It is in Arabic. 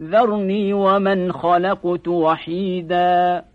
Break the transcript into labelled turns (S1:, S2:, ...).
S1: ذرني ومن خلقت وحيداً.